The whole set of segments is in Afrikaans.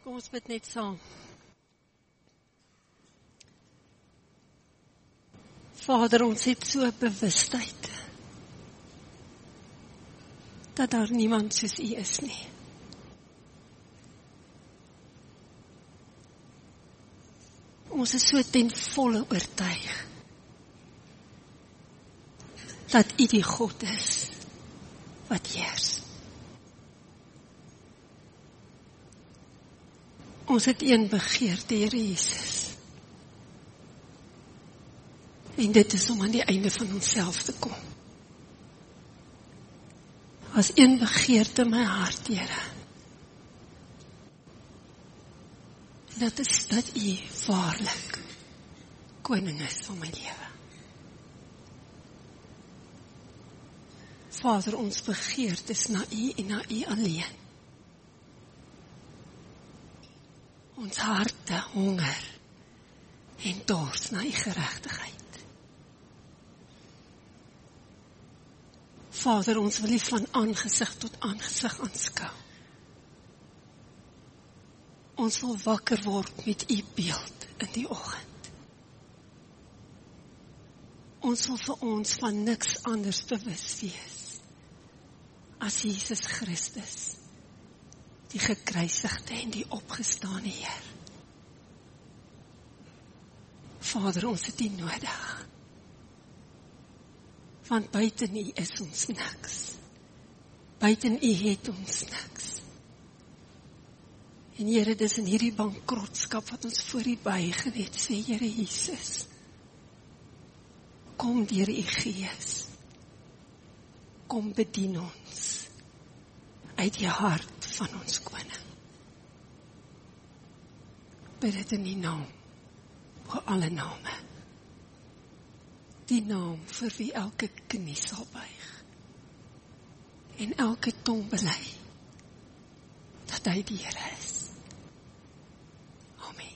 Kom ons bid net saam. Vader, ons het so bewustheid dat daar niemand soos U is nie. Ons is so ten volle oortuig dat U die God is wat heers. Ons het een begeerte, Here Jesus. En dit is om aan die einde van onsself te kom. As een begeerte in my hart, Here. Dat is dat U waarlik koning is van my lewe. Vader, ons begeerte is na U en na U alleen. Ons harte honger en dors na u geregtigheid. Vader, ons wil U van aangesig tot aangesig aanskou. Ons wil wakker word met U beeld in die oggend. Ons wil vir ons van niks anders bewus wees as Jesus Christus die gekruisigde en die opgestane Heer. Vader, ons het U nodig. Want buiten U is ons niks. Buiten U het ons niks. En Here, dis in hierdie bankrotskap wat ons voor U buig en net sê, Here Jesus, kom deur U Gees. Kom bedien ons uit die hart van ons koning. Bid dit in die naam oor alle name. Die naam vir wie elke knie sal buig en elke tong bely dat hy die Here is. Amen.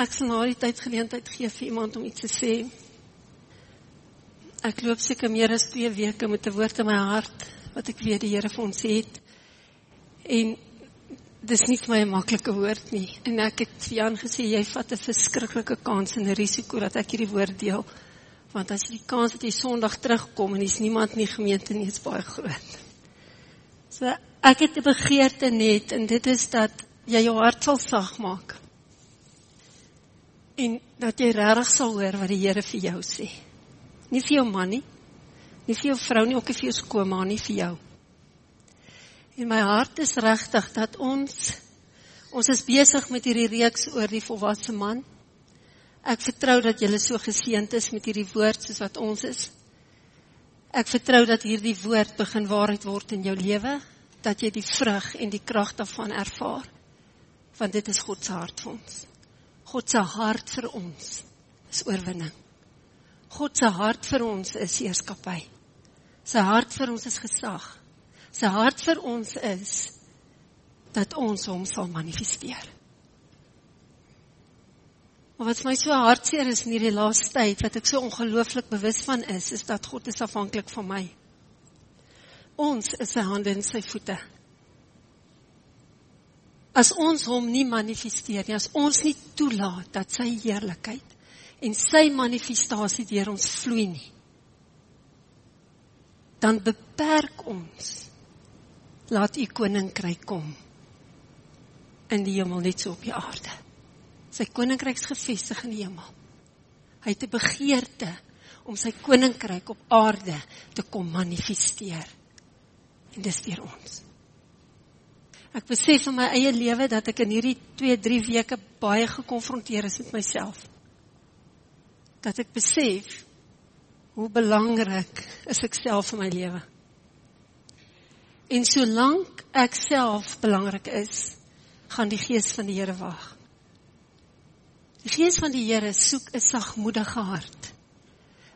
Ek sal nou die tyd geleentheid gee vir iemand om iets te sê. Ek loop seker meer as 2 weke met 'n woord in my hart wat ek weet die Here vir ons het. En dis nie vir my 'n maklike woord nie. En ek het vir Jan gesê jy vat 'n verskriklike kans en 'n risiko dat ek hierdie woord deel. Want as jy die kans het jy Sondag terugkom en dis niemand nie gemeente nie, is baie groot. So ek het 'n begeerte net en dit is dat jy jou hart sal sag maak. En dat jy regtig sal hoor wat die Here vir jou sê. Nie vir jou man nie. Nie vir jou vrou nie, ook nie vir jou skoonma nie, vir jou. En my hart is regtig dat ons ons is besig met hierdie reeks oor die volwasse man. Ek vertrou dat julle so geseënd is met hierdie woord soos wat ons is. Ek vertrou dat hierdie woord begin waarheid word in jou lewe, dat jy die vrug en die krag daarvan ervaar. Want dit is God se hart vir ons. God se hart vir ons is oorwinning. God se hart vir ons is heerskappy. Sy hart vir ons is gesag. Sy hart vir ons is dat ons hom sal manifesteer. Maar wat my so hartseer is in hierdie laaste tyd wat ek so ongelooflik bewus van is, is dat God is afhanklik van my. Ons is sy hande en sy voete. As ons hom nie manifesteer nie, as ons nie toelaat dat sy heerlikheid en sy manifestasie deur ons vloei nie dan beperk ons laat u koninkryk kom in die hemel net so op die aarde. Sy koninkryk is gefestig in die hemel. Hy het 'n begeerte om sy koninkryk op aarde te kom manifesteer. En dis deur ons. Ek besef in my eie lewe dat ek in hierdie 2 3 weke baie gekonfronteer is met myself dat ek besef hoe belangrik is ek self in my lewe. En solank ek self belangrik is, gaan die gees van die Here wag. Die gees van die Here soek 'n sagmoedige hart.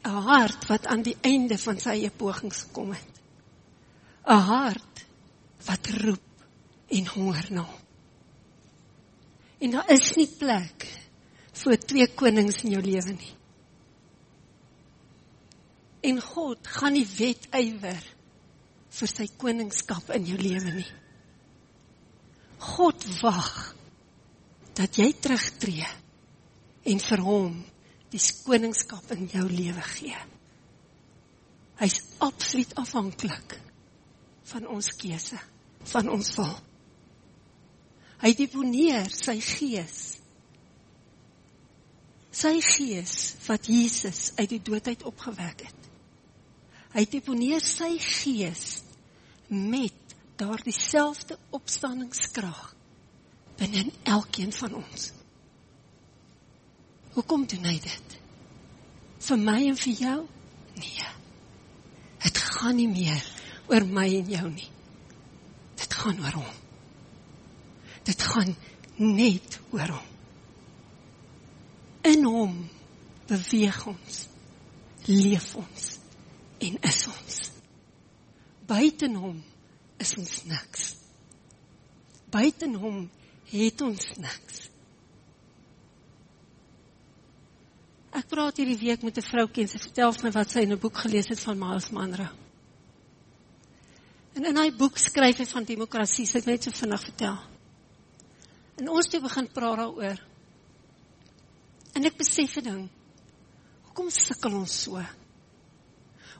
'n Hart wat aan die einde van sy eie pogings gekom het. 'n Hart wat roep en honger na hom. En daar is nie plek vir twee konings in jou lewe nie. En God gaan nie wetywer vir sy koningskap in jou lewe nie. God wag dat jy terugtreë en vir hom die koningskap in jou lewe gee. Hy's absoluut afhanklik van ons keuse, van ons wil. Hy deponeer sy gees. Sy gees wat Jesus uit die dood uit opgewek het. Hy deponeer sy gees met daardie selfde opstandingskrag binne elkeen van ons. Hoekom doen hy dit? Vir my en vir jou? Nee. Dit gaan nie meer oor my en jou nie. Dit gaan oor hom. Dit gaan net oor hom. In hom beweeg ons, leef ons en is ons. Buiten hom is ons niks. Buiten hom het ons niks. Ek praat hierdie week met 'n vroukie en sy vertel vir my wat sy in 'n boek gelees het van Miles Monroe. En in hy boek skryf hy van demokrasie, sy het net so vinnig vertel. En ons het begin praat daaroor. En ek besef 'n ding. Hoekom sukkel ons so?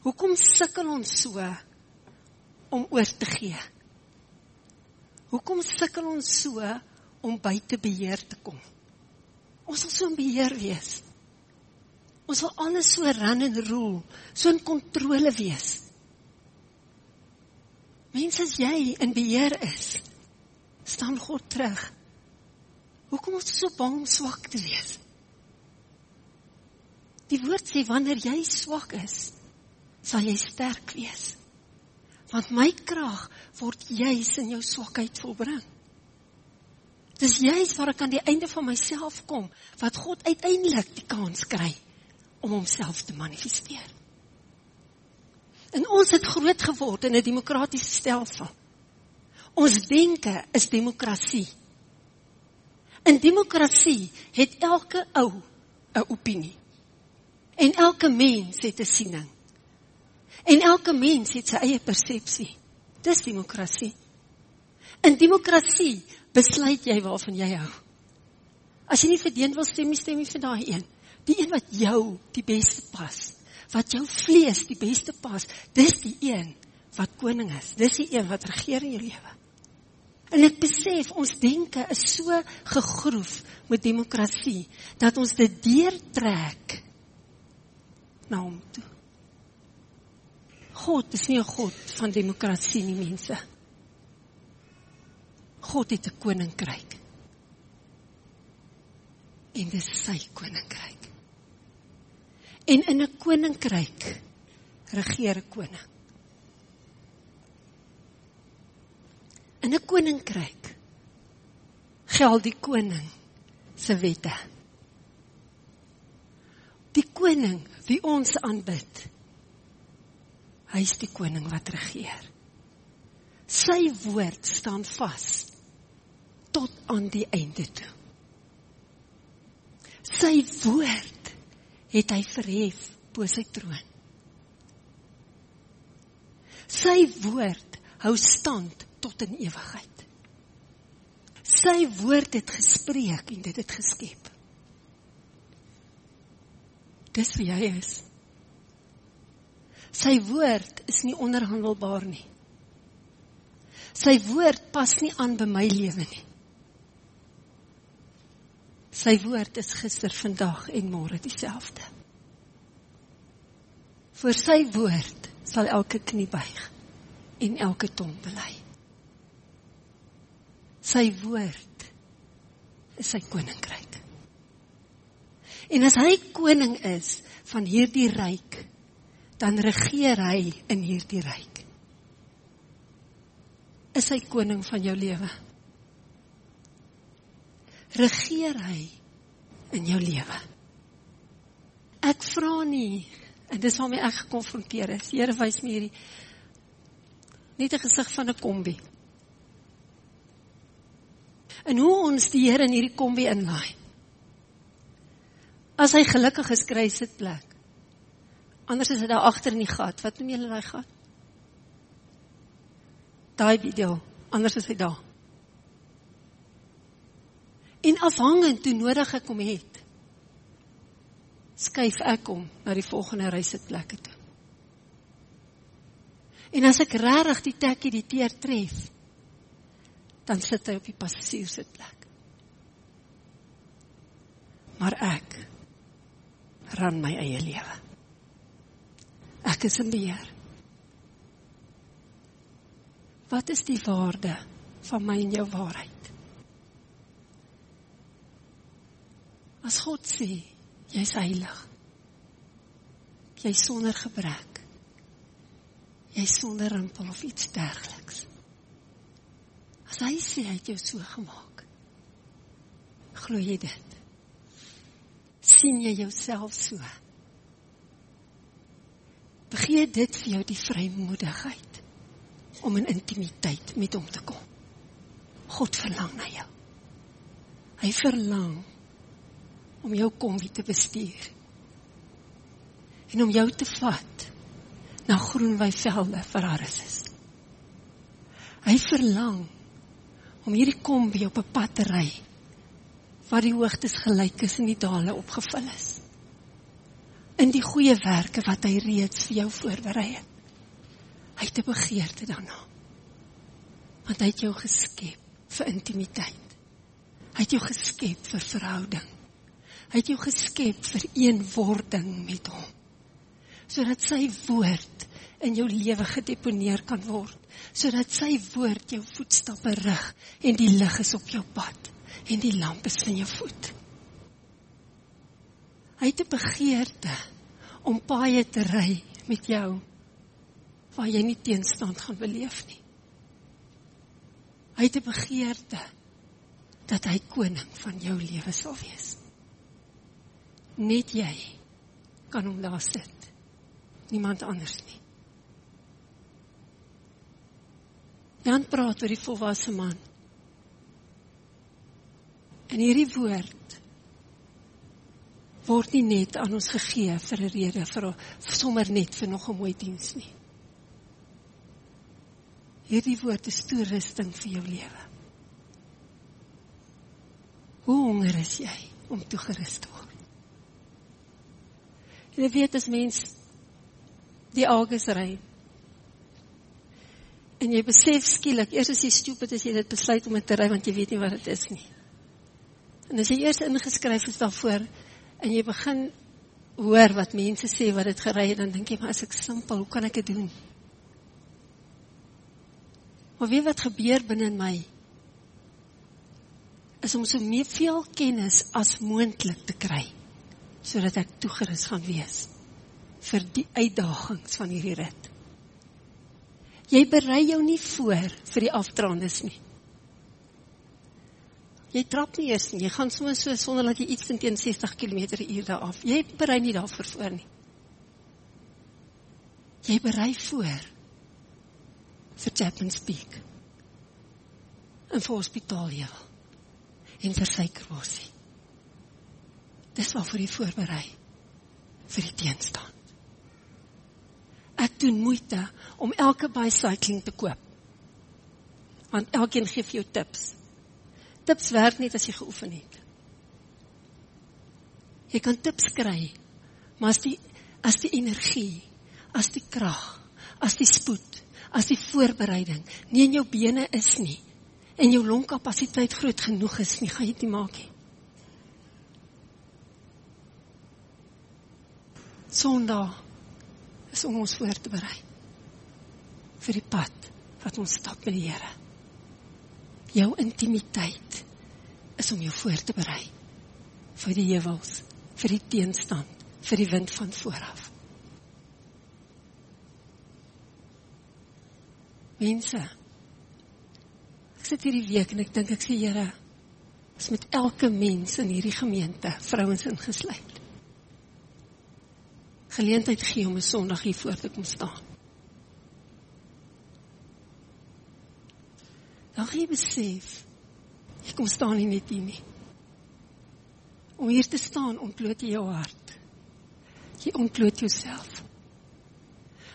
Hoekom sukkel ons so om oor te gee? Hoekom sukkel ons so om buite beheer te kom? Ons wil so in beheer wees. Ons wil alles so run en rule, so in kontrole wees. Mense as jy in beheer is, staan God terug. Hoekom jy so bang om swak te wees? Die woord sê wanneer jy swak is, sal jy sterk wees. Want my krag word juis in jou swakheid volbring. Dis juis waar ek aan die einde van myself kom wat God uiteindelik die kans kry om homself te manifesteer. En ons het groot geword in 'n demokratiese stelsel. Ons denke is demokrasie. In demokrasie het elke ou 'n opinie. En elke mens het 'n siening. En elke mens het sy eie persepsie. Dis demokrasie. In demokrasie besluit jy waarvan jy hou. As jy nie vir een wil stem nie, stem jy vir daai een die een wat jou die beste pas, wat jou vlees die beste pas, dis die een wat koning is. Dis die een wat regeer in jou lewe. En ek besef ons denke is so gegroef met demokrasie dat ons dit deurtrek na hom toe. God is nie 'n God van demokrasie nie, mense. God het 'n koninkryk. En dis sy koninkryk. En in 'n koninkryk regeer 'n koning. In 'n koninkryk geld die koning se wette. Die koning wie ons aanbid. Hy is die koning wat regeer. Sy woord staan vas tot aan die einde toe. Sy woord het hy verhef bo sy troon. Sy woord hou stand tot in ewigheid. Sy woord het gespreek en dit het geskep. Dis wie hy is. Sy woord is nie onderhandelbaar nie. Sy woord pas nie aan by my lewe nie. Sy woord is gister, vandag en môre dieselfde. Vir sy woord sal elke knie buig en elke tong bely. Sy woord is sy koninkryk. En as hy koning is van hierdie ryk, dan regeer hy in hierdie ryk. Is hy koning van jou lewe? regeer hy in jou lewe. Ek vra nie en dis waarmee ek gekonfronteer is. Here wys my hierdie net 'n gesig van 'n kombi. En hoe ons die Here in hierdie kombi inlaai. As hy gelukkig is, kry hy sitplek. Anders is dit daar agter in die gat. Wat noem julle daai gat? Daai video, anders is hy daar. En afhangend toe nodig ek hom het, skuif ek hom na die volgende reisitplekke toe. En as ek regtig die tekkie die teer tref, dan sit hy op die passasiersitplek. Maar ek ran my eie lewe. Ek is in beheer. Wat is die waarde van my en jou waarheid? As God sê, jy's heilig. Jy's sonder gebrek. Jy's sonder rimpel of iets dergeliks. As hy sê hy het jou so gemaak. Glo jy dit? sien jy jouself so? Begee dit vir jou die vrymoedigheid om in intimiteit met hom te kom. God verlang na jou. Hy verlang om jou kombi te bestuur. En om jou te vat na groenwy velde vir Arisis. Hy verlang om hierdie kombi op 'n pad te ry waar die hoogtes gelyk is en die dale opgevul is. In die goeie werke wat hy reeds vir jou voorberei het. Hy het 'n begeerte daarna. Want hy het jou geskep vir intimiteit. Hy het jou geskep vir verhouding. Hy het jou geskep vir eenwording met hom. Sodat sy woord in jou lewe gedeponeer kan word, sodat sy woord jou voetstappe rig en die lig is op jou pad en die lamp is in jou voet. Hy het 'n begeerte om paaie te ry met jou waar jy nie teenstand gaan beleef nie. Hy het 'n begeerte dat hy koning van jou lewe sal wees. Net jy kan hom daar sit. Niemand anders nie. Jan praat oor die volwasse man. En hierdie woord word nie net aan ons gegee vir 'n rede vir, sommer net vir nog 'n mooi diens nie. Hierdie woord is toerusting vir jou lewe. Hoe honger is jy om toegerus te word? Jy weet as mens die August ry en jy besef skielik eers as jy stupid is jy dit besluit om te ry want jy weet nie wat dit is nie. En as jy eers ingeskryf is daarvoor en jy begin hoor wat mense sê wat dit gery het, dan dink jy maar as ek simpel, hoe kan ek dit doen? Maar weet wat gebeur binne in my? Is om so meer veel kennis as moontlik te kry sodat ek toegerus gaan wees vir die uitdagings van hierdie rit. Jy berei jou nie voor vir die aftrandes nie. Jy trap nie eers nie. Jy gaan sommer so sonder dat jy iets teen 60 km/h af. Jy berei nie daarvoor voor nie. Jy berei voor vir Chapman's Peak. En vir hospitaal ja. En vir suikerbossie. Dis wat vir die voorberei vir die teenstand. Ek doen moeite om elke bicycling te koop. Want elkeen gee vir jou tips tips werk net as jy geoefen het. Jy kan tips kry, maar as die as die energie, as die krag, as die spoed, as die voorbereiding nie in jou bene is nie en jou longkapasiteit groot genoeg is nie, gaan jy dit nie maak nie. Sondag is om ons voor te berei vir die pad wat ons stap met die Here jou intimiteit is om jou voor te berei vir die heuwels, vir die teenstand, vir die wind van vooraf. Mense, ek sit hierdie week en ek dink ek sê Here, is met elke mens in hierdie gemeente, vrouens ingesluit. Geleentheid gee om 'n Sondag hier voor te kom staan. Dan gaan jy besef, jy kom staan nie net hier nie. Om hier te staan, ontbloot jy jou hart. Jy ontbloot jouself.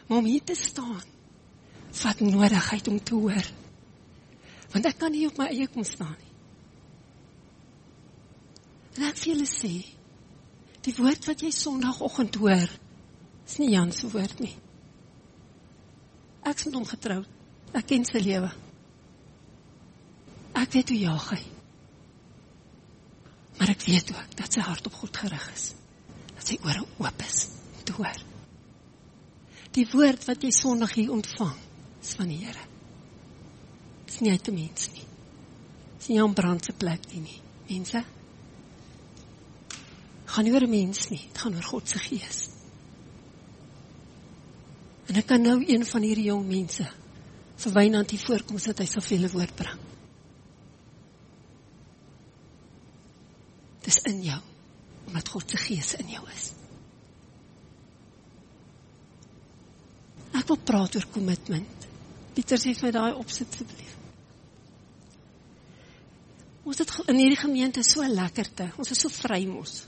Maar om hier te staan, vat nodigheid om te hoor. Want ek kan nie op my eie kom staan nie. Ek vir julle sê, die woord wat jy Sondagoggend hoor, is nie Jan se woord nie. Ek is met hom getroud. Ek ken sy lewe. Ek weet hoe jaag hy. Maar ek weet ook dat sy hart op God gerig is. Dat sy ore oop is om te hoor. Die woord wat jy Sondag hier ontvang, is van die Here. Dit is nie uit 'n mens nie. Dit is nie 'n brandse plek nie, nie. Mense, gaan nie oor 'n mens nie, dit gaan oor God se gees. En ek kan nou een van hierdie jong mense vir Wynand hier voorkom sodat hy hulle woord bring. Dis in jou omdat God se gees in jou is. Ek wil praat oor kommitment. Pieter sê vir my daai opsit asseblief. Ons het in hierdie gemeente so lekkerte. Ons is so vry mos.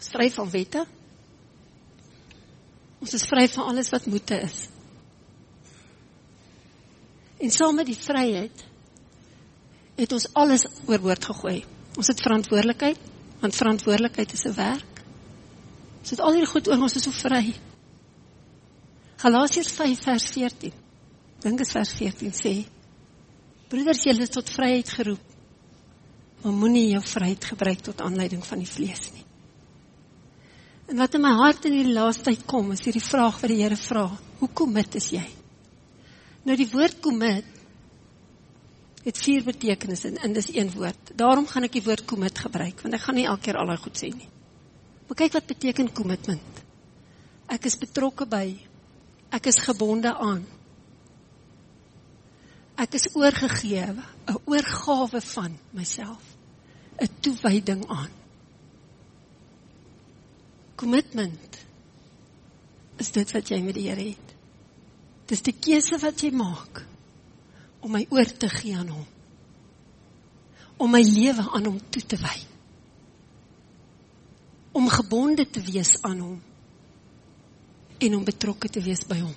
Ons vry van wette. Ons is vry van alles wat moete is. En saam met die vryheid het ons alles oorboord gegooi. Ons het verantwoordelikheid, want verantwoordelikheid is 'n werk. Ons het al hierdie goed oor ons is so vry. Galasiërs 5 vers 14. Dink is vers 14 sê: Broeders, julle is tot vryheid geroep. Maar moenie jou vryheid gebruik tot aanleiding van die vlees nie. En wat in my hart in hierdie laaste tyd kom, is hierdie vraag wat die Here vra: Hoe commit is jy? Nou die woord commit het vier betekenisse en, en dis een woord. Daarom gaan ek die woord commit gebruik want ek gaan nie elke keer al daai goed sê nie. Maar kyk wat beteken commitment. Ek is betrokke by. Ek is gebonde aan. Ek is oorgegee, 'n oorgawe van myself, 'n toewyding aan. Commitment is dit wat jy met die Here het. Dis die keuse wat jy maak om my oor te gee aan hom. Om my lewe aan hom toe te wy. Om gebonde te wees aan hom en om betrokke te wees by hom.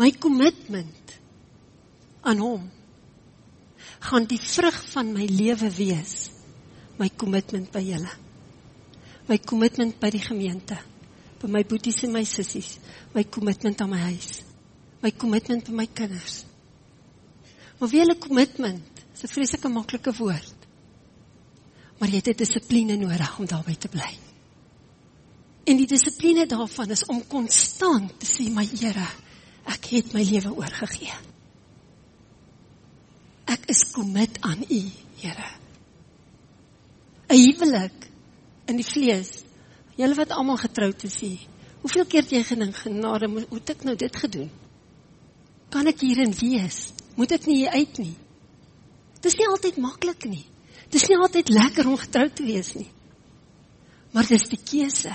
My kommitment aan hom gaan die vrug van my lewe wees. My kommitment by julle. My kommitment by die gemeente, by my boeties en my sissies, my kommitment aan my huis, my kommitment by my kinders. Maar wie hulle commitment, is 'n vreeslike maklike woord. Maar jy het 'n dissipline nodig om daarby te bly. En die dissipline daarvan is om konstant te sê, "My Here, ek het my lewe oorgegee. Ek is commit aan U, Here." 'n Huwelik in die vlees. Julle wat almal getroud is hier. Hoeveel keer het jy gedink, "Genade, hoe het ek nou dit gedoen?" Kan ek hierin wees? Moet ek nie uit nie. Dis nie altyd maklik nie. Dis nie altyd lekker om getroud te wees nie. Maar dis die keuse.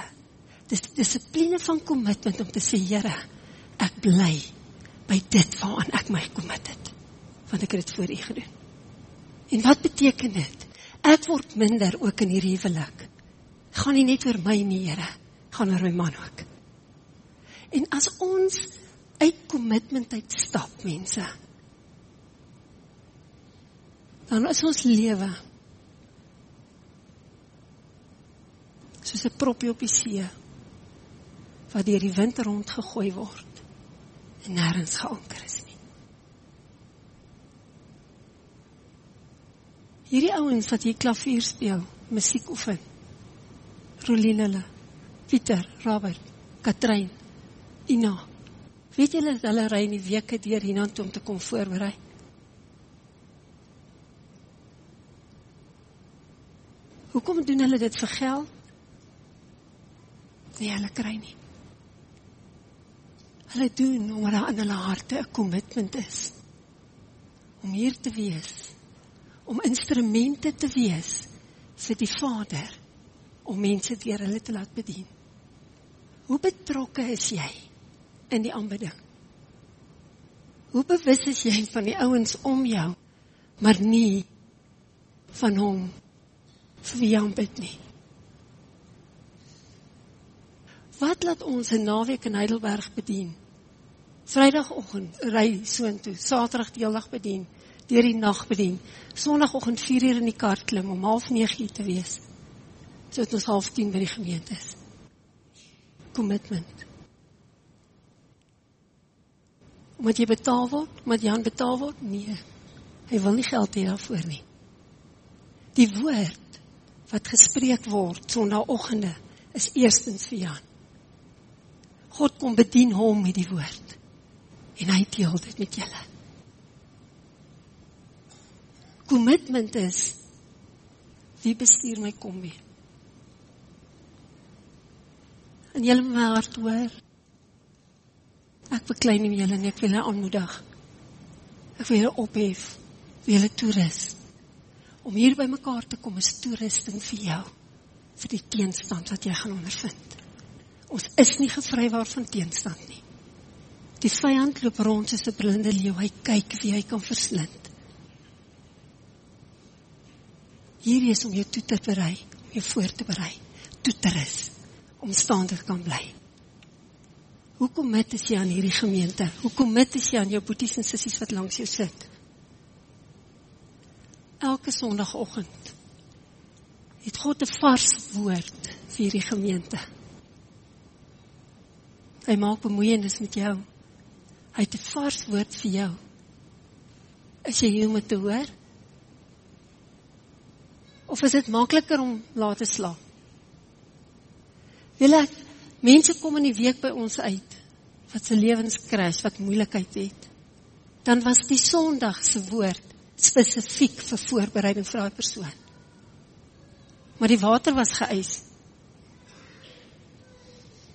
Dis die dissipline van kommitment om te sê, Here, ek bly by dit waaraan ek my commit het. Want ek het dit vir U gedoen. En wat beteken dit? Ek word minder ook in hierdie huwelik. Gaan nie net oor my nie, Here, gaan oor my man ook. En as ons uit kommitment uit stap, mense, dan is ons lewe soos 'n propie op die see wat deur die wind rondgegooi word en nêrens geanker is nie. Hierdie ouens wat hier klavier speel, musiek oefen. Rolinele, Pieter, Robert, Katrein, Ina. Weet julle dat hulle ry in die weke deur hiernatoe om te kom voorberei? Hoekom doen hulle dit vir geld? Nee, hulle kry nie. Hulle doen omdat daar in hulle harte 'n kommitment is om hier te wees, om instrumente te wees vir die Vader om mense deur hulle te laat bedien. Hoe betrokke is jy in die aanbidding? Hoe bewus is jy van die ouens om jou, maar nie van hom vir wie jy aanbid nie. Wat laat ons 'n naweek in Heidelberg bedien? Vrydagoggend ry soontoe, Saterdag die hele dag bedien, deur die nag bedien. Sondagoggend 4 uur in die kar klim om 09:30 te wees. Sodat ons half 10 by die gemeente is. Commitment. Moet jy betaal word? Moet Jan betaal word? Nee. Hy wil nie geld hê daarvoor nie. Die woord wat gespreek word sonnaandoggende is eerstens vir Jan. God kom bedien hom met die woord. En hy deel dit met julle. Commitment is wie bestuur my kom mee. En julle moet my hart hoor. Ek beklei nie julle nie, ek wil julle aanmoedig. Ek wil julle ophef, wil julle toerus. Om hier by mekaar te kom is toerusting vir jou vir die teenstand wat jy gaan ondervind. Ons is nie gevry waarvan teenstand nie. Die vyand loop rond soos 'n blinde leeu, hy kyk wie hy kan verslind. Hier is om jou toe te berei, om jou voor te berei, toe te rus, om staande te kan bly. Hoekom met is jy aan hierdie gemeente? Hoekom met is jy aan jou boeties en sissies wat langs jou sit? Elke sonnagoggend het God 'n vars woord vir hierdie gemeente. Hy maak bemoeienis met jou. Hy het 'n vars woord vir jou. Is jy hier om te hoor? Of is dit makliker om laat te slaap? Julle mense kom in die week by ons uit wat se lewens kras, wat moeilikheid het. Dan was die Sondag se woord spesifiek vir voorbereiding vir daai persoon. Maar die water was geëis.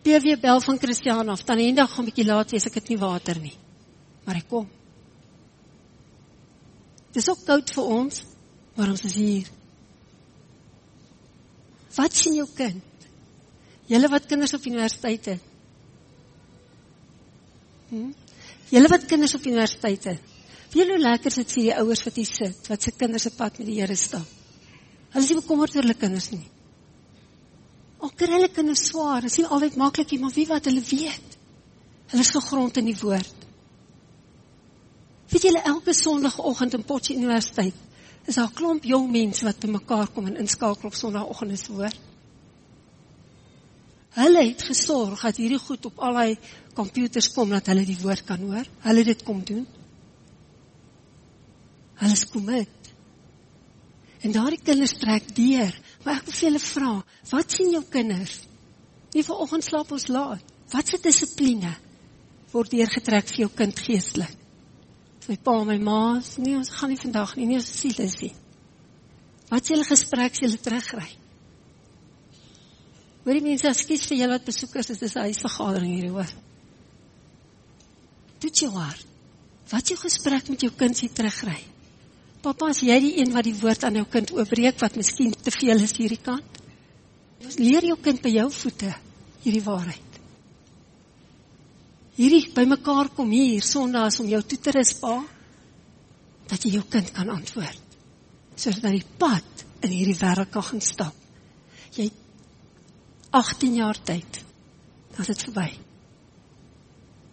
PW bel van Christiaan af. Dan eendag gaan 'n bietjie laat wees ek het nie water nie. Maar hy kom. Dis ook koud vir ons, maar ons is hier. Wat sien jou kind? Julle wat kinders op universiteit het. Hm? Julle wat kinders op universiteit het. Wie hoe lekker sit sien die ouers wat hier sit, wat se kinders se pad met die Here stap. Hulle is nie bekommerd oor hulle kinders nie. Al kry hulle kinders swaar, is nie altyd maklik nie, maar wie wat hulle weet. Hulle is gegrond in die woord. Weet julle elke Sondagoggend in Potchefstroom Universiteit is daar 'n klomp jong mense wat bymekaar kom en inskakel op Sondagoggend se woord. Hulle het gesorg dat hierdie goed op al daai komputers kom dat hulle die woord kan hoor. Hulle dit kom doen. Hulle is commit. En daardie kinders trek deur. Maar ek wil vir julle vra, wat sien jou kinders? Nie vanoggend slaap ons laat. Wat se dissipline word deurgetrek vir jou kind geestelik? My pa my ma, nee, ons gaan nie vandag nie, nie ons siel is nie. Wat sê hulle gesprek as hulle terugry? Hoor die mense, ekskuus vir julle wat besoekers is, dis 'n huisvergadering hier hoor. Dit jou hart. Wat jou gesprek met jou kind jy terugry? Papa, as jy die een wat die woord aan jou kind oopbreek wat miskien te veel is hierdie kant. Leer jou kind by jou voete hierdie waarheid. Hierdie bymekaar kom hier Sondag om jou toe te rus pa dat jy jou kind kan antwoord. Sodat hy pad in hierdie wêreld kan gaan stap. Jy 18 jaar tyd. Dan is dit verby.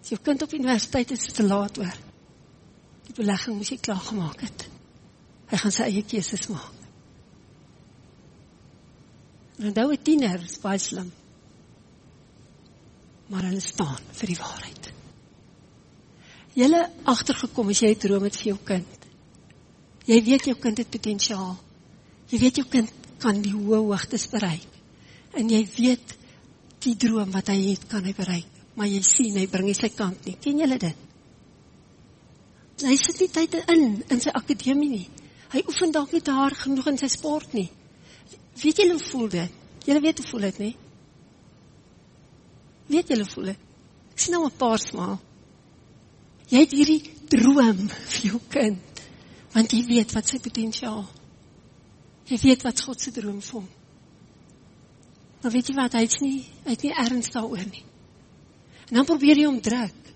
As jou kind op universiteit is, is dit te laat hoor. Die belegging moes jy klaar gemaak het. Hy gaan sy eie keuses maak. En dan daai tiener is baie slim. Maar hulle staan vir die waarheid. Julle agtergekom as jy 'n droom het vir jou kind. Jy weet jou kind het potensiaal. Jy weet jou kind kan die hoë hoogtes bereik. En jy weet die droom wat hy het kan hy bereik, maar jy sien hy bring nie sy kant nie. Ken julle dit? Hy sit nie tyd in in sy akademie nie. Hy oefen dalk nie hard genoeg in sy sport nie. Weet julle hoe voel dit? Julle weet hoe voel dit, nie? Weet julle hoe voel dit? Ek sien nou 'n paar smaal. Jy het hierdie droom vir jou kind, want jy weet wat sy potensiaal. Jy weet wat God se droom vir hom. Maar weet jy wat, hy het nie, hy het nie erns daaroor nie. En dan probeer jy hom druk.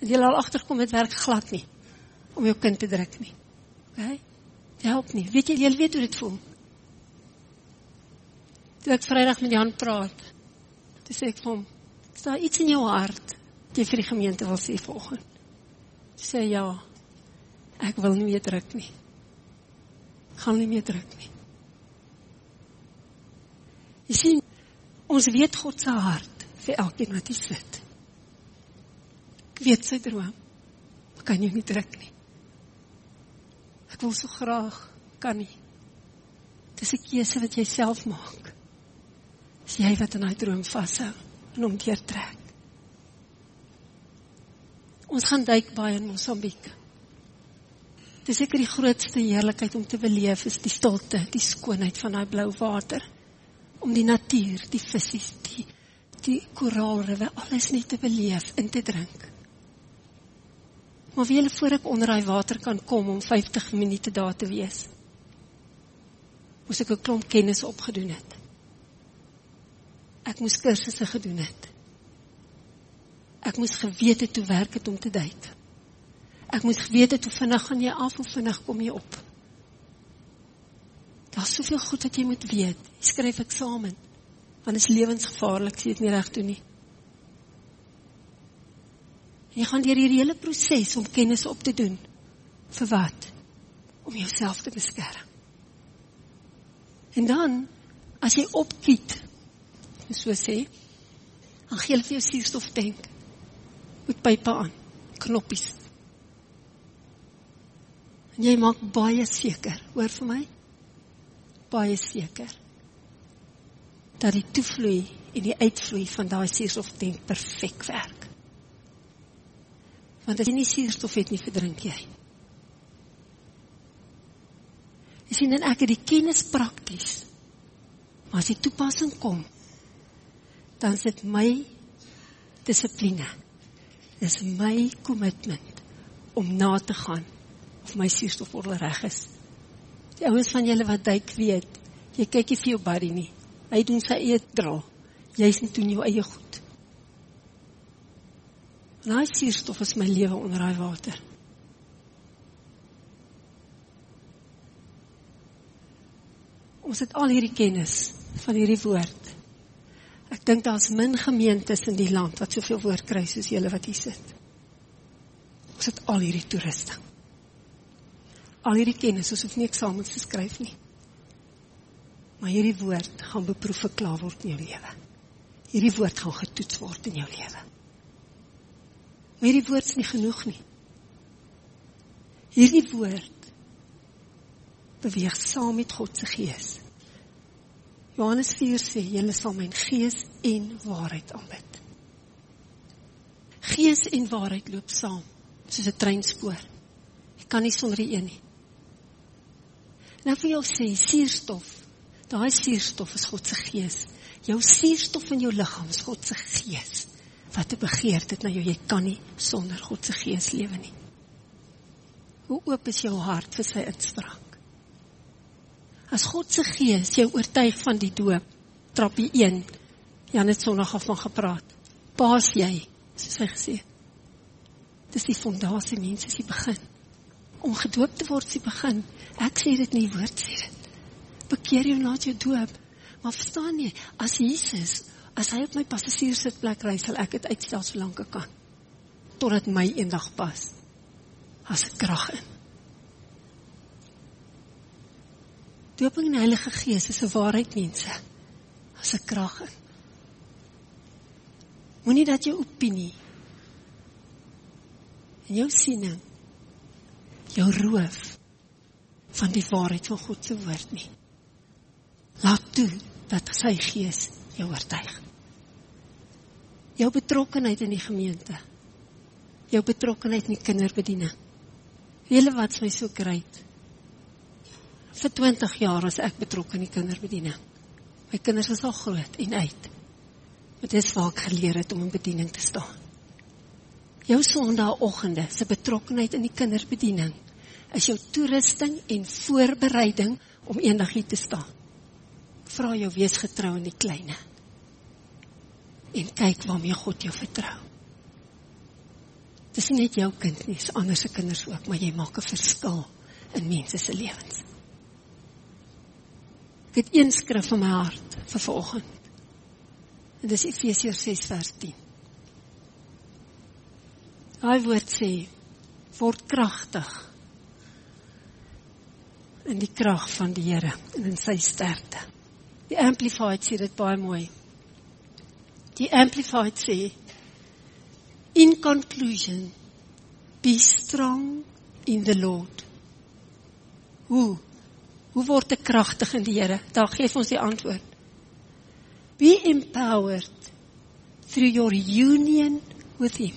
En jy al agterkom dit werk glad nie om jou kind te druk nie. Okay? Help nie. Weet jy, jy weet hoe dit voel. Toe ek Vrydag met Jan praat, Toe sê ek vir hom, is daar iets in jou hart wat jy vir die gemeente wil sê vanoggend? Toe sê ja. Ek wil nie meer druk nie. Gaan nie meer druk nie. Jy sien, ons weet God se hart vir elkeen wat hier sit. Ek weet sy droom. Ek kan jou nie druk nie. Ek wil so graag kan nie. Dis 'n keuse wat jy self maak. Dis jy wat aan daai droom vashou en hom deurtrek. Ons gaan duik baie in Mosambiek. Dis seker die grootste heerlikheid om te beleef is die stilte, die skoonheid van daai blou water. Om die natuur, die visse, die die koraalriwe, alles net te beleef en te drink. Maar wie hulle voor ek onder daai water kan kom om 50 minute daar te wees. Moes ek 'n klomp kennis opgedoen het. Ek moes kursusse gedoen het. Ek moes geweet het hoe werk dit om te duik. Ek moes geweet het hoe vinnig gaan jy af of vinnig kom jy op. Daar's soveel goed wat jy moet weet. Jy skryf eksamen. Want dit is lewensgevaarlik as jy dit nie reg doen nie. Jy gaan deur hierdie hele proses om kennis op te doen. Vir wat? Om jouself te beskerm. En dan as jy opkiet, so sê, dan gee vir jou suurstof tank met pype aan, knoppies. En jy maak baie seker, hoor vir my? Baie seker dat die toevloei en die uitvloei van daai suurstof tank perfek werk. Want as jy nie suurstof het nie, verdrink jy. Jy sien dan ek het die kennis prakties. Maar as die toepassing kom, dan is dit my dissipline. Dis my commitment om na te gaan of my suurstof al reg is. Die ouens van julle wat duik weet, jy kyk nie vir jou buddy nie. Hy doen sy eie dra. Jy's net doen jou eie goed. Daai suurstof is my lewe onder daai water. Ons het al hierdie kennis van hierdie woord. Ek dink daar's min gemeentes in die land wat soveel woord kry soos julle wat hier sit. Ons het al hierdie toerusting. Al hierdie kennis, ons hoef nie eksamens te skryf nie. Maar hierdie woord gaan beproef verklaar word in jou lewe. Hierdie woord gaan getoets word in jou lewe. Maar hierdie woord is nie genoeg nie. Hierdie woord beweeg saam met God se gees. Johannes 4 sê, "Julle sal my gees en waarheid aanbid." Gees en waarheid loop saam, soos 'n treinspoor. Jy kan nie sonder die een nie. Nou vir jou sê, suurstof, daai suurstof is God se gees. Jou suurstof in jou liggaam is God se gees wat 'n begeerte het na jou. Jy kan nie sonder God se gees lewe nie. Hoe oop is jou hart vir sy inspraak? As God se gees jou oortuig van die doop, trappie 1. Jan het Sondag af van gepraat. Paas jy, soos hy gesê. Dis die fondasie mense se begin. Om gedoop te word se begin. Ek sê dit nie woord sê dit. Bekeer jou na jou doop. Maar verstaan jy, as Jesus As hy op my passasierssitplek ry, sal ek dit uitstel so lank ek kan. Totdat my eendag pas. As in. Dooping in die Heilige Gees is 'n waarheid mense. As 'n krag in. Moenie dat jou opinie en jou siening jou roof van die waarheid van God se woord nie. Laat toe dat sy gees jou oortuig jou betrokkenheid in die gemeente. Jou betrokkenheid in die kinderbediening. Wiele wat my so great. Vir 20 jaar is ek betrokke in die kinderbediening. My kinders is al groot en uit. Dit is waar ek geleer het om in bediening te staan. Jou Sondagoggende se betrokkenheid in die kinderbediening is jou toerusting en voorbereiding om eendag hier te staan. Vra jou wees getrou in die kleinste en kyk waarmee God jou vertrou. Dis net jou kind nie, dis ander se kinders ook, maar jy maak 'n verskil in mense se lewens. Ek het een skrif in my hart vir vanoggend. En dis Efesiërs 6 vers 10. Daai woord sê word kragtig in die krag van die Here en in sy sterkte. Die amplified sê dit baie mooi. Die amplified sê in conclusion be strong in the Lord. Hoe hoe word ek kragtig in die Here? Daar gee ons die antwoord. Be empowered through your union with him.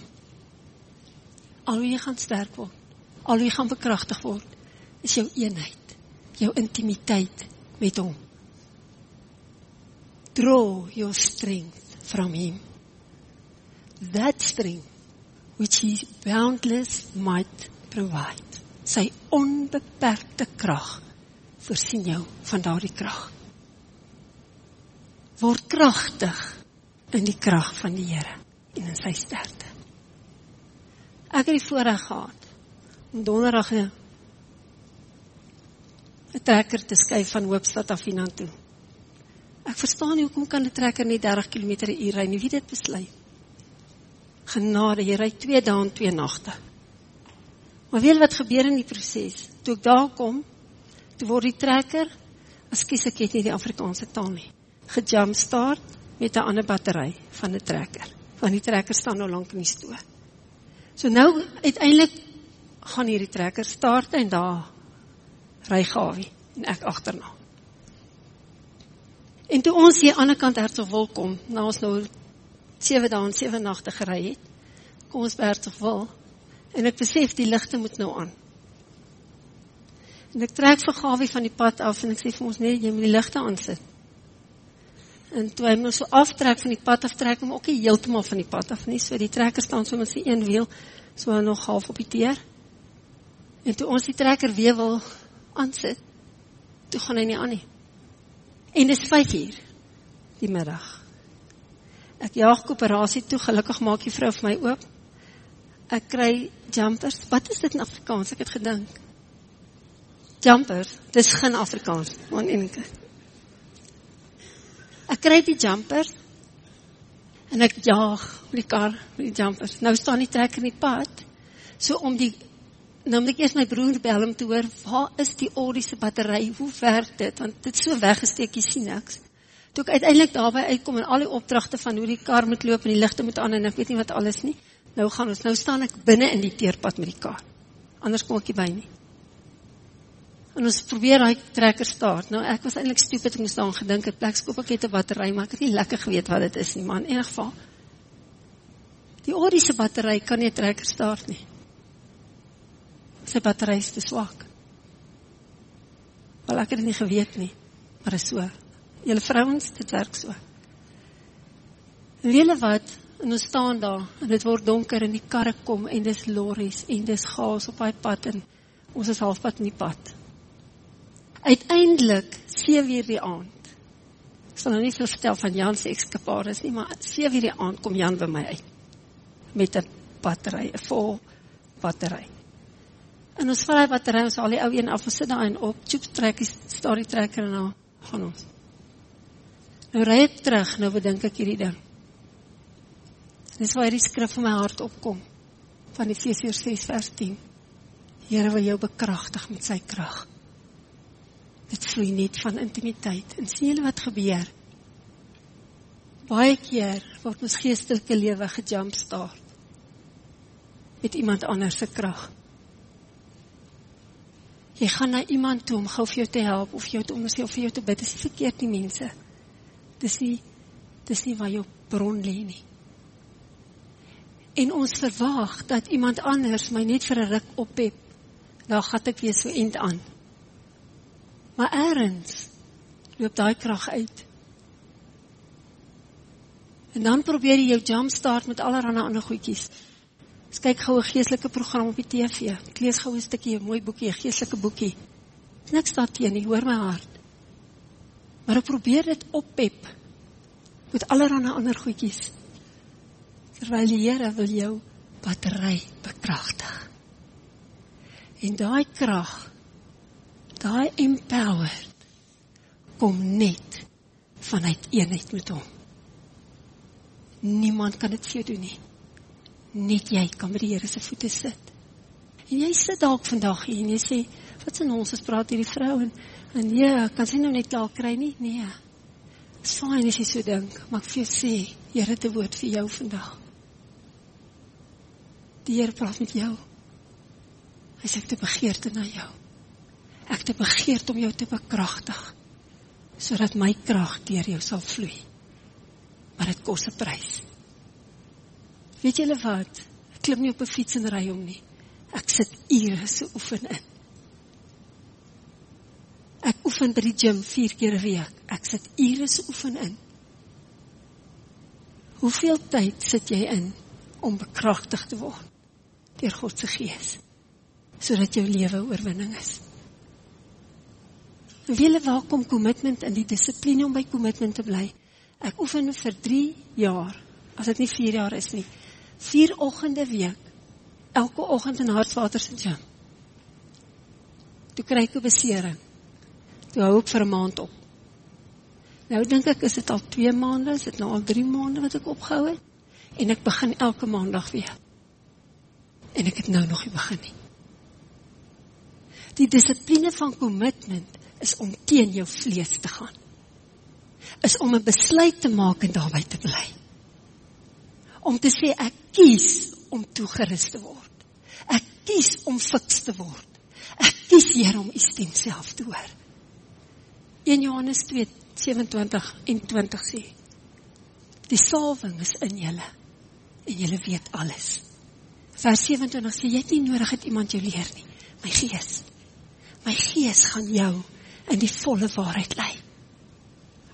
Al wie gaan sterk word, al wie gaan bekragtig word, is jou eenheid, jou intimiteit met hom. Draw your strength from him. That strength which his boundless might provide. Sy onbeperkte krag voorsien jou van daardie krag. Word kragtig in die krag van die Here en in sy sterkte. Ek het die voorreg gehad om donderdag 'n trekker te skuif van Hoopstad af hiernatoe. Ek verstaan nie hoekom kan 'n trekker net 30 km/h ry nie. Wie dit besluit? Genade, jy ry 2 dae en 2 nagte. Maar weet wat gebeur in die proses? Toe ek daar kom, toe word die trekker, ekskuus ek het nie die Afrikaanse taal nie, gejumpstart met 'n ander battery van 'n trekker. Want die trekker staan nou lank in die stoor. So nou uiteindelik gaan hierdie trekker start en daar ry Gawie en ek agterna. En toe ons hier aan die kant Hertsgwil kom, na ons nou 7 dae en 7 nagte gery het, kom ons by Hertsgwil en ek besef die ligte moet nou aan. En ek trek vir Gawie van die pad af en ek sê vir ons nee, jy moet die ligte aansit. En toe hy moet so aftrek van die pad af trek hom ook nie heeltemal van die pad af nie. So die trekker staan so met sy een wiel so nog half op die teer. En toe ons die trekker weer wil aansit, toe gaan hy nie aan nie. En dis 5 uur die middag. Ek jaag koöperasie toe, gelukkig maak die vrou vir my oop. Ek kry jumpers. Wat is dit in Afrikaans? Ek het gedink jumpers. Dis geen Afrikaans, man enige. Ek kry die jumpers en ek jaag met die kar met die jumpers. Nou staan die trekker in die pad. So om die nou moet ek eers my broer bel om te hoor waar is die Audi se battery? Hoe werk dit? Want dit so weggesteek, jy sien niks. Toe ek uiteindelik daarby uitkom en al die opdragte van hoe die kar moet loop en die ligte moet aan en ek weet nie wat alles nie. Nou gaan ons nou staan ek binne in die teerpad met die kar. Anders kom ek nie by nie. En ons probeer daai trekker start. Nou ek was eintlik stupid om staan gedink het plek skoop ek het 'n battery, maar ek het nie lekker geweet wat dit is nie, man. In enige geval. Die Audi se battery kan nie trekker start nie. Sy battery is te swak. Wel ek het dit nie geweet nie, maar is so. Julle vrouens, dit werk so. Wiele wat en ons staan daar en dit word donker en die karre kom en dis lorries en dis gaas op daai pad en ons is halfpad in die pad. Uiteindelik 7 uur die aand. Ek sal nou nie veel vertel van Jan se ekskaparis nie, maar 7 uur die aand kom Jan by my uit met 'n battery, 'n vol battery. En ons vat daai battery ons al die ou een af en sit daai in op, chip trek is staan die trekker en nou gaan ons. Nou ry ek terug, nou bedink ek hierdie ding. Dis waar die skrif in my hart opkom van Efesiërs 6 vers 10. Here wil jou bekragtig met sy krag. Dit vloei net van intimiteit. En sien julle wat gebeur? Baie keer word ons geestelike lewe gejumpstart met iemand anders se krag. Jy gaan na iemand toe om gou vir jou te help of jou te ondersteun of vir jou te bid. Dis verkeerd nie mense. Dis nie dis nie waar jou bron lê nie. En ons verwag dat iemand anders my net vir 'n ruk ophef. Nou gaan ek weer so end aan. Maar eers loop daai krag uit. En dan probeer jy jou jumpstart met allerlei ander goedjies. Ek kyk gou 'n geestelike program op die TV. Ek lees gou 'n stukkie 'n mooi boekie, 'n geestelike boekie. Niks daar teen nie, hoor my hart. Maar ek probeer dit oppep met allerlei ander goedjies. Terwyl die Here wil jou battery bekragtig. En daai krag daai empowered kom net vanuit eenheid met hom. Niemand kan dit vir jou doen nie. Net jy kan by die Here se voete sit. En jy sit dalk vandag hier en jy sê, "Wat se ons as praat hierdie vrou en en ja, kan sy nou net klaar kry nie?" Nee. Dis fyn as jy so dink, maar ek vir jou sê, Here het 'n woord vir jou vandag. Die Here praat met jou. Hy sê ek 'n begeerte na jou. Ek het 'n begeerte om jou te bekragtig sodat my krag deur jou sal vloei. Maar dit kos 'n prys. Weet julle wat? Ek klim nie op 'n fiets en ry hom nie. Ek sit ure se oefen in. Ek oefen by die gym 4 keer 'n week. Ek sit ure se oefen in. Hoeveel tyd sit jy in om bekragtig te word deur God se Gees sodat jou lewe oorwinning is? Wiele waar kom kommitment in die dissipline om by kommitment te bly? Ek oefen vir 3 jaar, as dit nie 4 jaar is nie. 4 oggende week. Elke oggend in Hartswater se gym. Toe kry ek 'n besering. Toe hou ek vir 'n maand op. Nou dink ek is dit al 2 maande, is dit nou al 3 maande wat ek opgehou het en ek begin elke maandag weer. En ek het nou nog nie begin nie. Die dissipline van kommitment is om teen jou vlees te gaan. Is om 'n besluit te maak en daarby te bly. Om te sê ek kies om toegerus te word. Ek kies om fiks te word. Ek kies Here om u stem self te hoor. 1 Johannes 2:27 en 20 sê: Die salwing is in julle en julle weet alles. Vers 27 sê jy het nie nodig dat iemand jou leer nie. My gees. My gees gaan jou in die volle waarheid lei.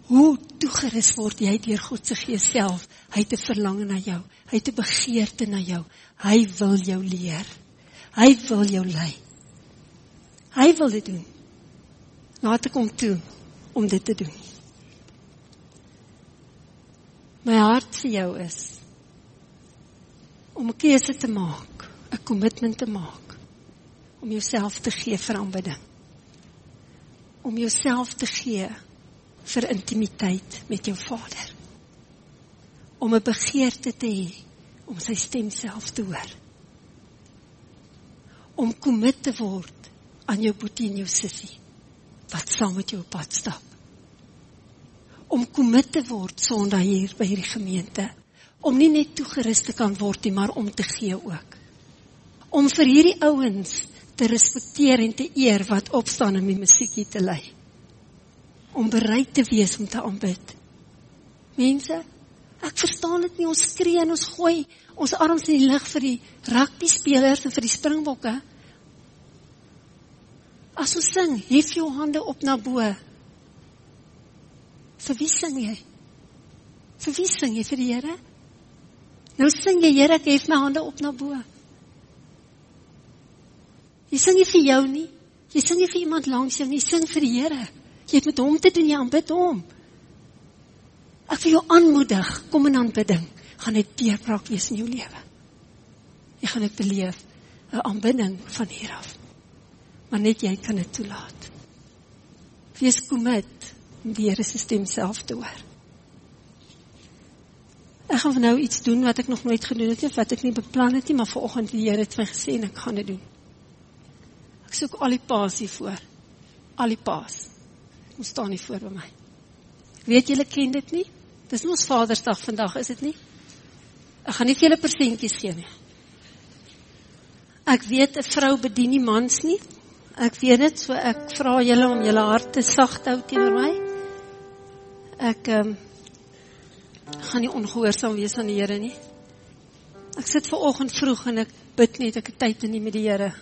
Hoe toegerus word jy deur God se Gees self? Hy het 'n verlange na jou. Hy het 'n begeerte na jou. Hy wil jou leer. Hy wil jou lei. Hy wil dit doen. Laat ek hom toe om dit te doen. My hart vir jou is om 'n keuse te maak, 'n kommitment te maak om jouself te gee vir aanbidding om jouself te gee vir intimiteit met jou Vader. Om 'n begeerte te hê om sy stem self te hoor. Om kommit te word aan jou boetie en jou sussie wat saam met jou op pad stap. Om kommit te word Sondag hier by hierdie gemeente. Om nie net toegerus te kan word nie, maar om te gee ook. Om vir hierdie ouens te respekteer en te eer wat opstaan om die musiekie te lei. Om bereid te wees om te aanbid. Mense, ek verstaan dit nie, ons skree en ons gooi ons arms in die lug vir die rugby spelers en vir die springbokke. As ons sing, hef jou hande op na bo. Vir wie sing jy? Vir wie sing jy vir die Here? Nou sing jy, Here, ek hef my hande op na bo. Jy sing nie vir jou nie. Jy sing nie vir iemand langs jou nie, jy sing vir die Here. Jy het met hom te doen, jy aanbid hom. Ek wil jou aanmoedig, kom in aanbidding. Gaan dit deurbraak wees in jou lewe. Jy gaan dit beleef, 'n aanbidding van hier af. Maar net jy kan dit toelaat. Wees kommit om die Here se stem self te hoor. Ek gaan nou iets doen wat ek nog nooit gedoen het wat ek nie beplan het nie, maar vanoggend die Here het my gesê en ek gaan dit doen soek al die paas hier voor. Al die paas. Ons staan nie voor by my. Weet julle ken dit nie? Dis ons Vadersdag vandag, is dit nie? Ek gaan nie vir julle persentjies gee nie. Ek weet 'n vrou bedien nie mans nie. Ek weet dit, so ek vra julle om julle harte sag te hou teenoor my. Ek ehm um, gaan nie ongehoorsaam wees aan die Here nie. Ek sit ver oggend vroeg en ek bid net ek het tyd in met die Here.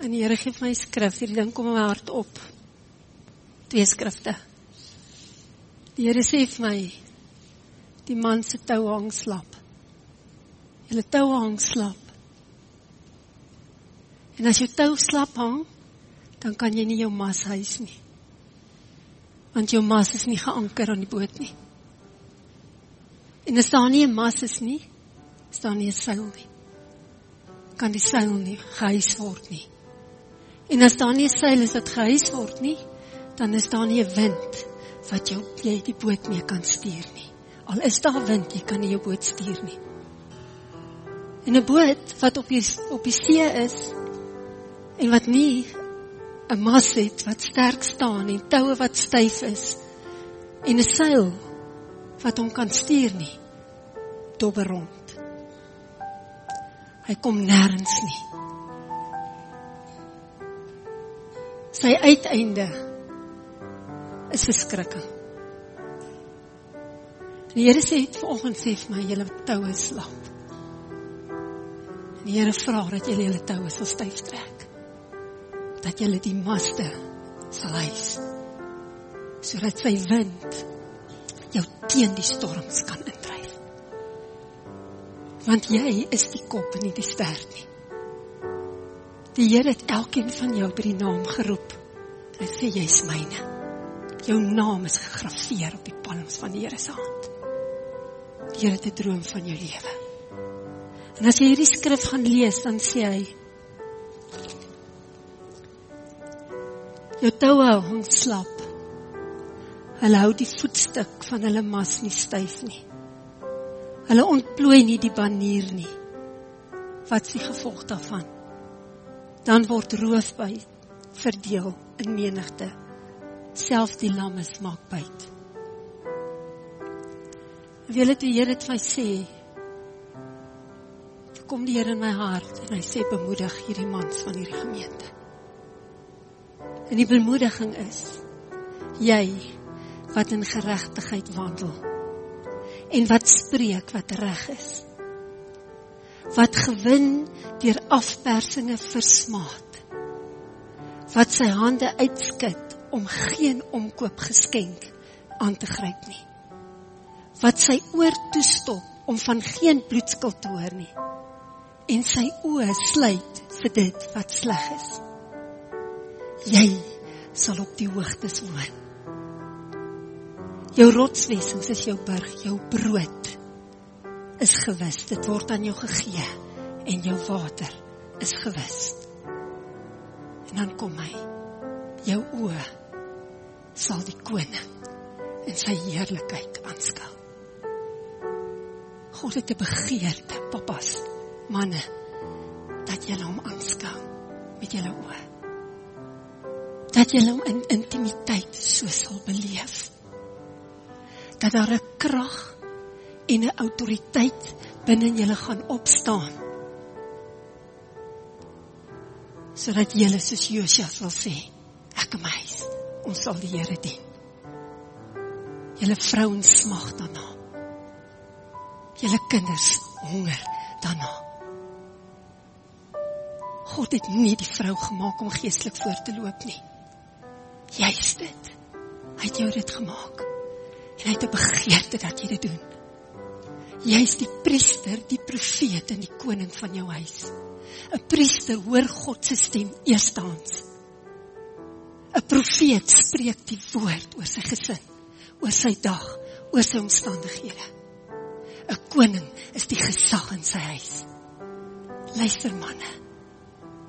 En die Here gee my skrif, hierdie ding kom in my hart op. Twee skrifte. Die Here sê vir my die man se tou hang slap. Julle tou hang slap. En as jou tou slap hang, dan kan jy nie jou mas huis nie. Want jou mas is nie geanker aan die boot nie. En as daar nie 'n mas is nie, staan nie 'n seil nie. Kan die seil nie gehuis word nie. En as daar nie seil is wat gehuis word nie, dan is daar nie 'n wind wat jou jy die boot mee kan stuur nie. Al is daar wind, jy kan nie jou boot stuur nie. En 'n boot wat op die op die see is en wat nie 'n mas het wat sterk staan en toue wat styf is en 'n seil wat hom kan stuur nie. Dobber rond. Hy kom nêrens nie. Sy uiteinde is verskrikking. Die Here sê vanoggend sê vir my julle toue slap. Die Here vra dat julle julle toue sal styf trek. Dat julle die maste sal hys. Sodat sy wind jou teen die storms kan indryf. Want jy is die kop en nie die stert nie. Die Here het elkeen van jou by die naam geroep. Hy sê jy's myne. Jou naam is gegraveer op die palms van die Here se hand. Die Here het 'n droom van jou lewe. En as jy hierdie skrif gaan lees, dan sê hy Jou toue hang slap. Hulle hou die voetstuk van hulle mas nie styf nie. Hulle ontplooi nie die banier nie. Wat s'ie gevolg daarvan? Dan word roofby verdeel in menigte. Selfs die lammes maak byt. Wil dit die Here dit my sê? kom die Here in my hart en hy sê bemoedig hierdie mans van hierdie gemeente. En die bemoediging is jy wat in geregtigheid wandel en wat spreek wat reg is. Wat gewin deur afpersinge versmaat. Wat sy hande uitskud om geen omkoop geskenk aan te gryp nie. Wat sy oor toestop om van geen bloedskuld te hoor nie en sy oë sluit vir dit wat sleg is. Jy sal op die hoogtes woon. Jou rotswesings is jou berg, jou brood is gewis, dit word aan jou gegee en jou water is gewis. En dan kom hy. Jou oë sal die koning in sy heerlikheid aanskou. God het 'n begeerte, papas manne dat julle hom aanskou met julle oë. Dat julle hom in intimiteit so sal beleef. Dat daar 'n krag en 'n autoriteit binne julle gaan opstaan. Sodat julle soos Josua sal sê, ek en my ons sal die Here dien. Julle vrouens smag daarna. Julle kinders honger daarna. God het nie die vrou gemaak om geestelik voor te loop nie. Jy's dit. Hy het jou dit gemaak. En hy het 'n begeerte dat jy dit doen. Jy's die priester, die profeet en die koning van jou huis. 'n Priester hoor God se stem eerstens. 'n Profeet spreek die woord oor sy gesin, oor sy dag, oor sy omstandighede. 'n Koning is die gesag in sy huis. Luister manne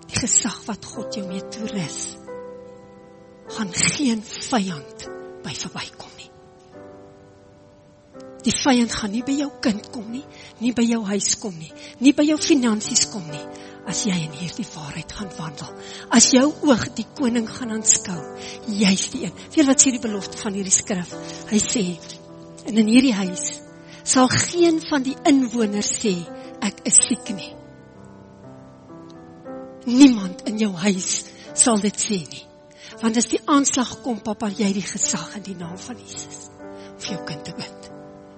die gesag wat God jou mee toerus gaan geen vyand by verbykom nie. Die vyand gaan nie by jou kind kom nie, nie by jou huis kom nie, nie by jou finansies kom nie as jy in hierdie waarheid gaan wandel. As jou oog die koning gaan aanskou, jy's die een. Weet wat sê die belofte van hierdie skrif? Hy sê en in hierdie huis sal geen van die inwoners sê ek is siek nie. Niemand in jou huis sal dit sê nie. Want as die aanslag kom, pappa, jy die gesag in die naam van Jesus vir jou kind te bid,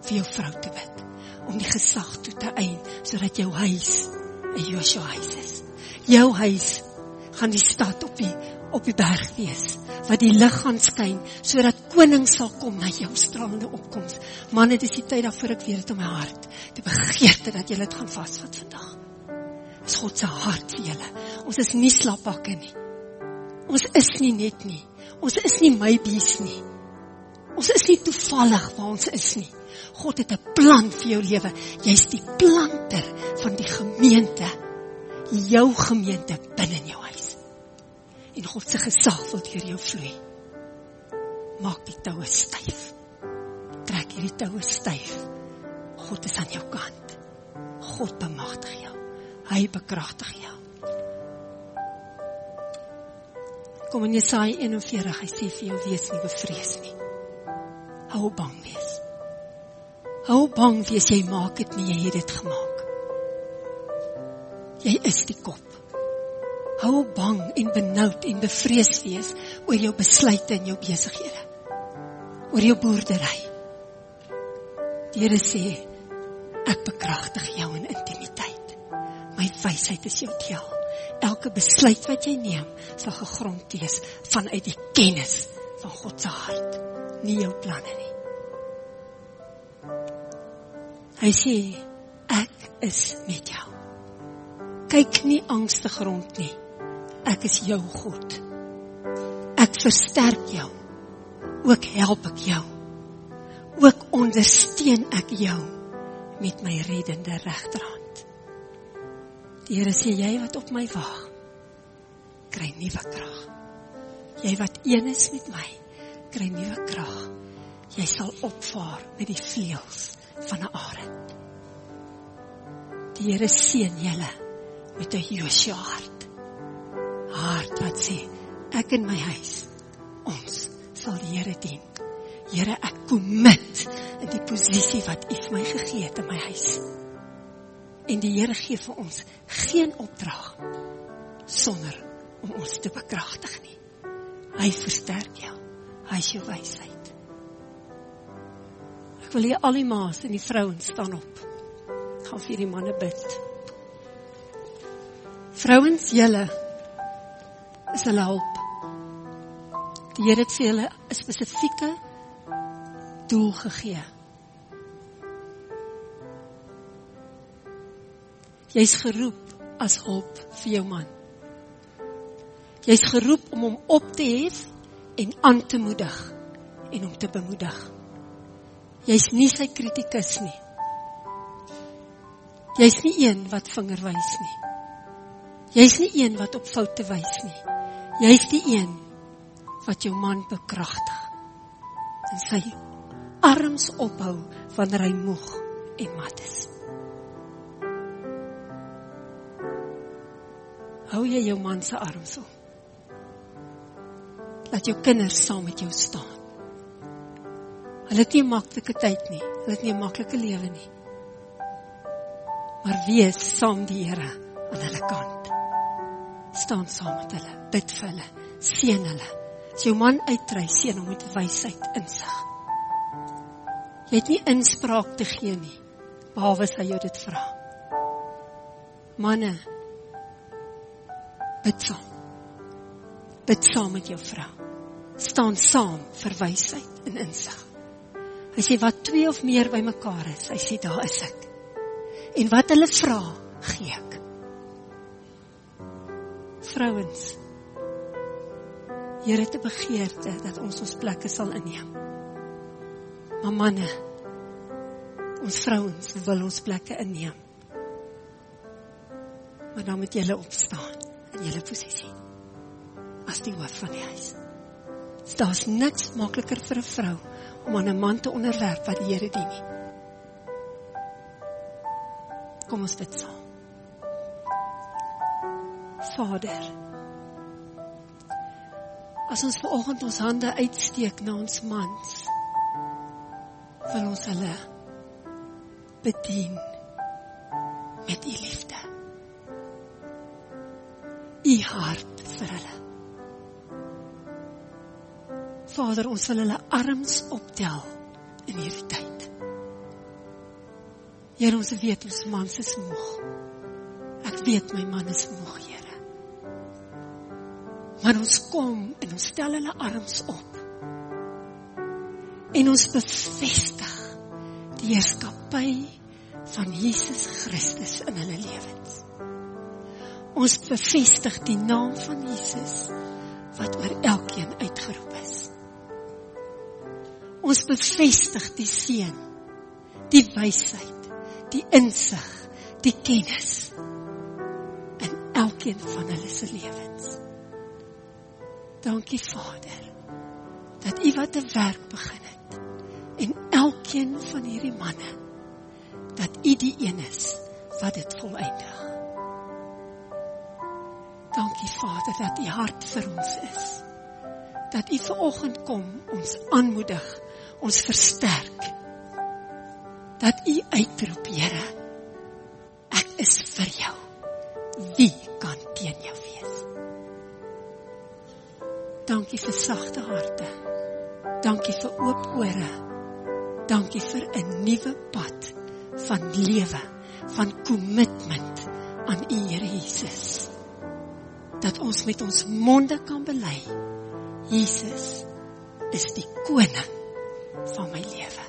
vir jou vrou te bid, om die gesag toe te eien sodat jou huis Joshua huis is. Jou huis gaan die stad op die op die berg wees wat die lig gaan skyn sodat koning sal kom na jou stralende opkoms. Man, dit is die tyd daarvoor ek weet dit in my hart. Die begeerte dat jy dit gaan vasvat vandag is God se hart vir julle. Ons is nie slappakke nie. Ons is nie net nie. Ons is nie maybes nie. Ons is nie toevallig waar ons is nie. God het 'n plan vir jou lewe. Jy's die planter van die gemeente. Jou gemeente binne in jou huis. En God se gesag wil deur jou vloei. Maak die toue styf. Trek hierdie toue styf. God is aan jou kant. God bemagtig jou. Hy bekragtig jou. Kom in Jesaja 41, hy sê vir jou wees nie bevrees nie. Hou bang wees. Hou bang wees jy maak dit nie jy het dit gemaak. Jy is die kop. Hou bang en benoud en bevrees wees oor jou besluite en jou besighede. Oor jou boerdery. Die Here sê ek bekragtig jou in intimiteit. My wysheid is jou deel. Elke besluit wat jy neem sal gegrond wees vanuit die kennis van God se hart, nie jou planne nie. Hy sê ek is met jou. Kyk nie angstig rond nie. Ek is jou God. Ek versterk jou. Ook help ek jou. Ook ondersteun ek jou met my reddende regterhand. Die Here sê jy wat op my wag, kry nuwe krag. Jy wat een is met my, kry nuwe krag. Jy sal opvaar met die vleuels van 'n arend. Die Here seën julle met 'n Josua hart. Hart wat sê ek en my huis ons sal die Here dien. Here ek commit in die posisie wat U vir my gegee het in my huis. En die Here gee vir ons geen opdrag sonder om ons te bekragtig nie. Hy versterk jou. Hy is jou wysheid. Ek wil hê al die ma's en die vrouens staan op. Ek gaan vir die manne bid. Vrouens, julle is hulle hulp. Die Here het vir julle 'n spesifieke doel gegee. Jy's geroep as hulp vir jou man. Jy's geroep om hom op te hef en aan te moedig en hom te bemoedig. Jy's nie sy kritikus nie. Jy's nie een wat vinger wys nie. Jy's nie een wat op foute wys nie. Jy's die een wat jou man bekragtig. En sy arms ophou wanneer hy moeg en mat is. Hou jy jou man se arms op. Laat jou kinders saam met jou staan. Hulle het nie 'n maklike tyd nie. Hulle het nie 'n maklike lewe nie. Maar wees saam die Here aan hulle kant. Staan saam met hulle, bid vir hulle, seën hulle. As jou man uitry, seën hom met wysheid, insig. Jy het nie inspraak te gee nie, behalwe as hy jou dit vra. Manne, bid saam. Bid saam met jou vrou. Staan saam vir wysheid en insig. Hy sê wat twee of meer bymekaar is, hy sê daar is ek. En wat hulle vra, gee ek. Vrouens. Here te begeerte dat ons ons plekke sal inneem. Maar manne, ons vrouens wil ons plekke inneem. Maar dan moet julle opstaan in julle posisie as die hoof van die huis. Daar's niks makliker vir 'n vrou om aan 'n man te onderwerp wat die Here dien nie. Kom ons bid saam. Vader. As ons vanoggend ons hande uitsteek na ons mans, wil ons hulle bedien met u liefde. U hart vir hulle. Vader, ons wil hulle arms optel in hierdie tyd. Here, ons weet ons mans is moeg. Ek weet my man is moeg, Here. Maar ons kom en ons stel hulle arms op. En ons bevestig die heerskappy van Jesus Christus in hulle lewens. Ons bevestig die naam van Jesus wat oor elkeen uitgeroep is. Ons bevestig die seën, die wysheid die insig, die kennis in elkeen van hulle se lewens. Dankie Vader dat U wat 'n werk begin het en elkeen van hierdie manne dat U die een is wat dit volëindig. Dankie Vader dat U hart vir ons is. Dat U ver oggend kom ons aanmoedig, ons versterk. Dat U uitroep, Here, ek is vir jou. Wie kan teen jou wees? Dankie vir sagte harte. Dankie vir oop ore. Dankie vir 'n nuwe pad van lewe, van kommitment aan U Here Jesus dat ons met ons monde kan bely Jesus is die koning van my lewe.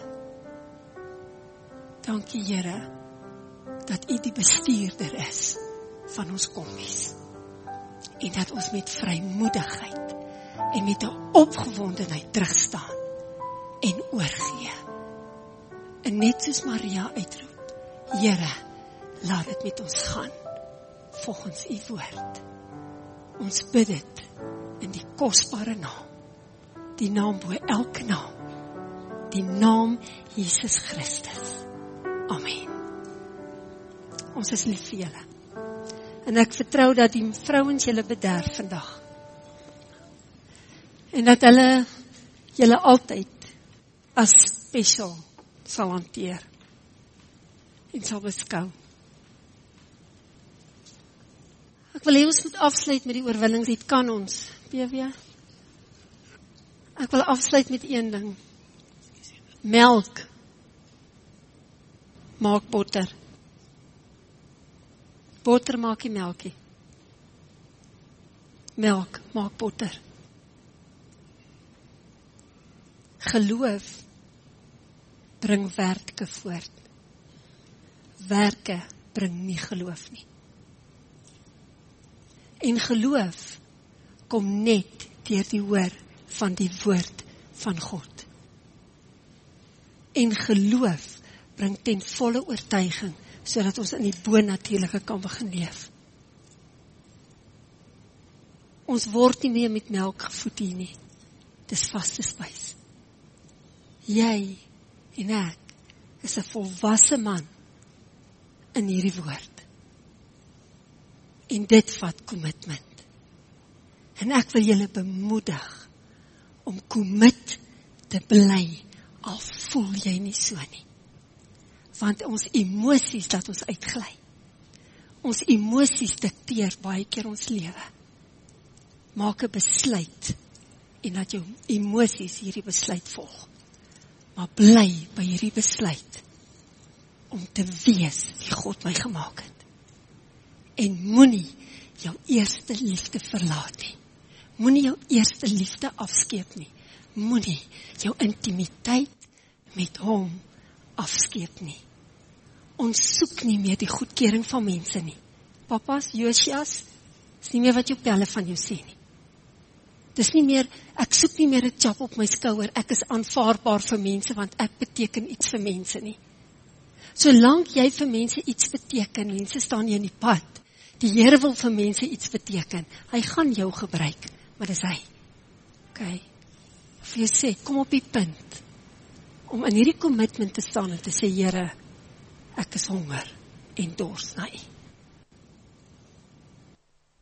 Dankie Here dat U die bestuurder is van ons kommies. En dat ons met vrymoedigheid en met 'n opgewondenheid terugstaan en oorgee. En net soos Maria uitroep: Here, laat dit met ons gaan volgens U woord. Ons bid dit in die kosbare naam. Die naam bo elke naam. Die naam Jesus Christus. Amen. Ons is lief vir julle. En ek vertrou dat die vrouens julle bederf vandag. En dat hulle julle altyd as spesiaal sal hanteer. En sal beskou. Ek wil hê ons moet afsluit met die oorwinningslied kan ons. BW. Ek wil afsluit met een ding. Melk maak botter. Botter maak nie melkie. Melk maak botter. Geloof bring werke voort. Werke bring nie geloof nie. En geloof kom net deur die hoor van die woord van God. En geloof bring ten volle oortuiging sodat ons in die bonatuurlike kan begin leef. Ons word nie meer met melk gevoed hier nie. Dis vaste spys. Jy en ek is 'n volwasse man in hierdie woord. En dit vat kommitment. En ek wil julle bemoedig om kommit te bly al voel jy nie so nie. Want ons emosies laat ons uitgly. Ons emosies dikteer baie keer ons lewe. Maak 'n besluit en laat jou emosies hierdie besluit volg. Maar bly by hierdie besluit om te wees wie God my gemaak het en moenie jou eerste liefde verlaat nie. Moenie jou eerste liefde afskeep nie. Moenie jou intimiteit met hom afskeep nie. Ons soek nie meer die goedkeuring van mense nie. Papas, Josias, is nie meer wat jou pelle van jou sê nie. Dis nie meer ek soek nie meer 'n chap op my skouer. Ek is aanvaarbaar vir mense want ek beteken iets vir mense nie. Solank jy vir mense iets beteken, mense staan jy in die pad. Die Here wil vir mense iets beteken. Hy gaan jou gebruik, maar dis hy. OK. Of jy sê, kom op die punt om in hierdie kommitment te staan en te sê Here, ek is honger en dors na U.